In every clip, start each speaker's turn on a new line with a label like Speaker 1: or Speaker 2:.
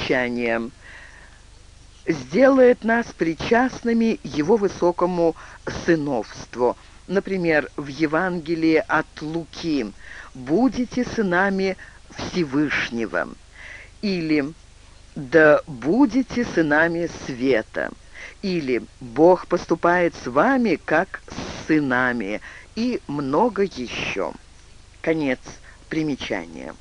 Speaker 1: Примечание. Сделает нас причастными Его высокому сыновству. Например, в Евангелии от Луки «Будете сынами Всевышнего» или «Да будете сынами света» или «Бог поступает с вами, как с сынами» и много еще. Конец примечания.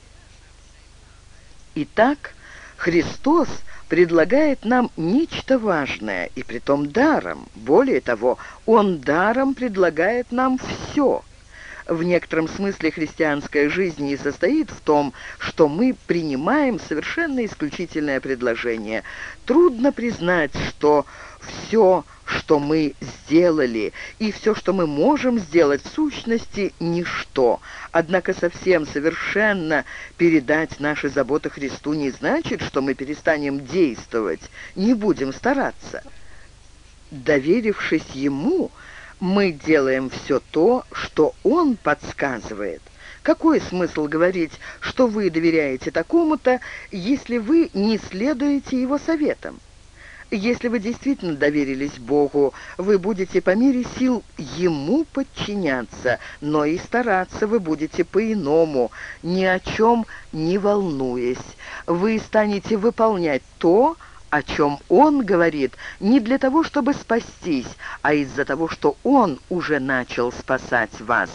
Speaker 1: Итак, Христос предлагает нам нечто важное, и притом даром. Более того, Он даром предлагает нам все. В некотором смысле христианская жизнь не состоит в том, что мы принимаем совершенно исключительное предложение. Трудно признать, что все что мы сделали, и все, что мы можем сделать, в сущности, ничто. Однако совсем совершенно передать наши заботы Христу не значит, что мы перестанем действовать, не будем стараться. Доверившись Ему, мы делаем все то, что Он подсказывает. Какой смысл говорить, что вы доверяете такому-то, если вы не следуете его советам? Если вы действительно доверились Богу, вы будете по мере сил Ему подчиняться, но и стараться вы будете по-иному, ни о чем не волнуясь. Вы станете выполнять то, о чем он говорит, не для того, чтобы спастись, а из-за того, что он уже начал спасать вас.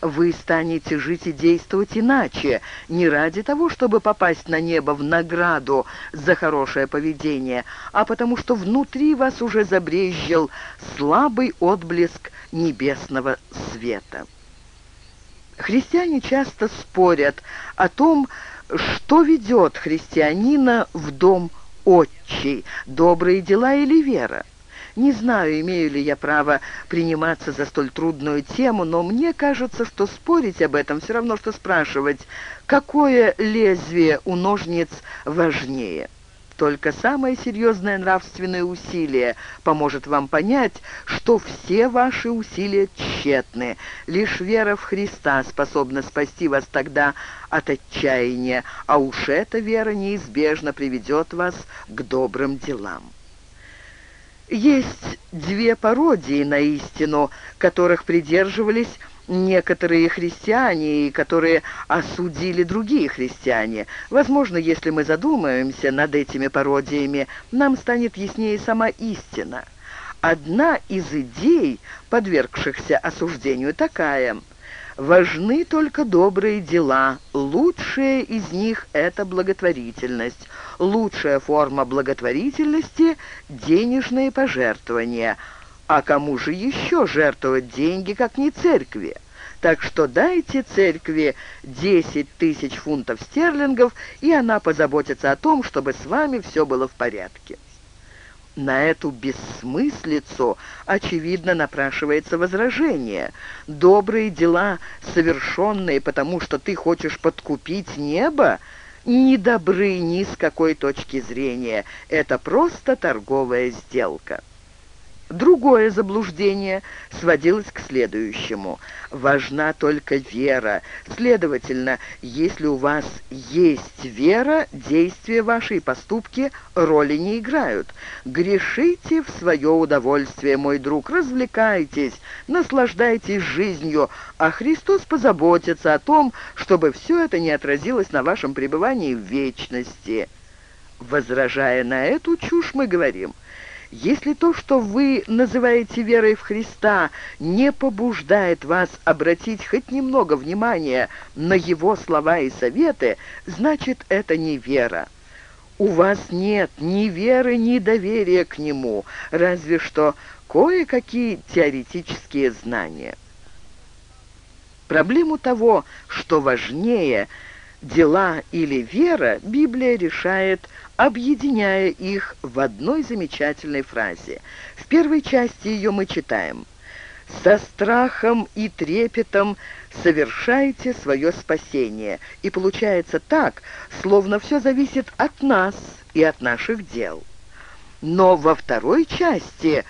Speaker 1: Вы станете жить и действовать иначе, не ради того, чтобы попасть на небо в награду за хорошее поведение, а потому что внутри вас уже забрезжил слабый отблеск небесного света. Христиане часто спорят о том, что ведет христианина в дом отчий, добрые дела или вера? Не знаю, имею ли я право приниматься за столь трудную тему, но мне кажется, что спорить об этом все равно, что спрашивать, какое лезвие у ножниц важнее. Только самое серьезное нравственное усилие поможет вам понять, что все ваши усилия тщетны. Лишь вера в Христа способна спасти вас тогда от отчаяния, а уж эта вера неизбежно приведет вас к добрым делам. Есть две пародии на истину, которых придерживались некоторые христиане, которые осудили другие христиане. Возможно, если мы задумаемся над этими пародиями, нам станет яснее сама истина. Одна из идей, подвергшихся осуждению, такая – Важны только добрые дела. Лучшая из них – это благотворительность. Лучшая форма благотворительности – денежные пожертвования – а кому же еще жертвовать деньги, как не церкви? Так что дайте церкви 10 тысяч фунтов стерлингов, и она позаботится о том, чтобы с вами все было в порядке. На эту бессмыслицу, очевидно, напрашивается возражение. Добрые дела, совершенные потому, что ты хочешь подкупить небо, не добры ни с какой точки зрения. Это просто торговая сделка. Другое заблуждение сводилось к следующему. Важна только вера. Следовательно, если у вас есть вера, действия ваши и поступки роли не играют. Грешите в свое удовольствие, мой друг, развлекайтесь, наслаждайтесь жизнью, а Христос позаботится о том, чтобы все это не отразилось на вашем пребывании в вечности. Возражая на эту чушь, мы говорим – если то, что вы называете верой в Христа, не побуждает вас обратить хоть немного внимания на Его слова и советы, значит, это не вера. У вас нет ни веры, ни доверия к Нему, разве что кое-какие теоретические знания. Проблему того, что важнее – дела или вера, Библия решает, объединяя их в одной замечательной фразе. В первой части ее мы читаем «Со страхом и трепетом совершайте свое спасение». И получается так, словно все зависит от нас и от наших дел. Но во второй части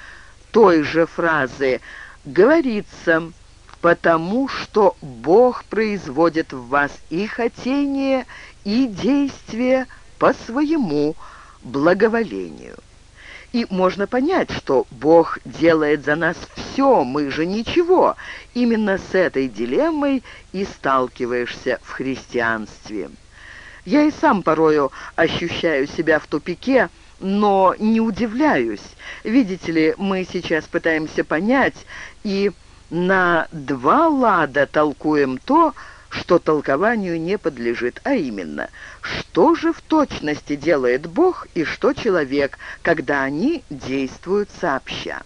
Speaker 1: той же фразы говорится потому что Бог производит в вас и хотение, и действие по своему благоволению. И можно понять, что Бог делает за нас все, мы же ничего. Именно с этой дилеммой и сталкиваешься в христианстве. Я и сам порою ощущаю себя в тупике, но не удивляюсь. Видите ли, мы сейчас пытаемся понять и на два лада толкуем то, что толкованию не подлежит, а именно, что же в точности делает Бог и что человек, когда они действуют сообща.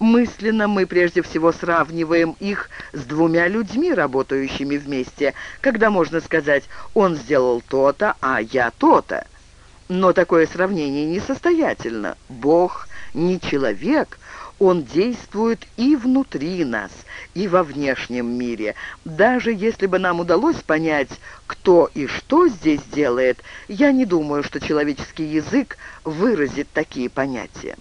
Speaker 1: Мысленно мы прежде всего сравниваем их с двумя людьми, работающими вместе, когда можно сказать «он сделал то-то, а я то-то». Но такое сравнение несостоятельно. Бог не человек, он действует и внутри нас, и во внешнем мире. Даже если бы нам удалось понять, кто и что здесь делает, я не думаю, что человеческий язык выразит такие понятия.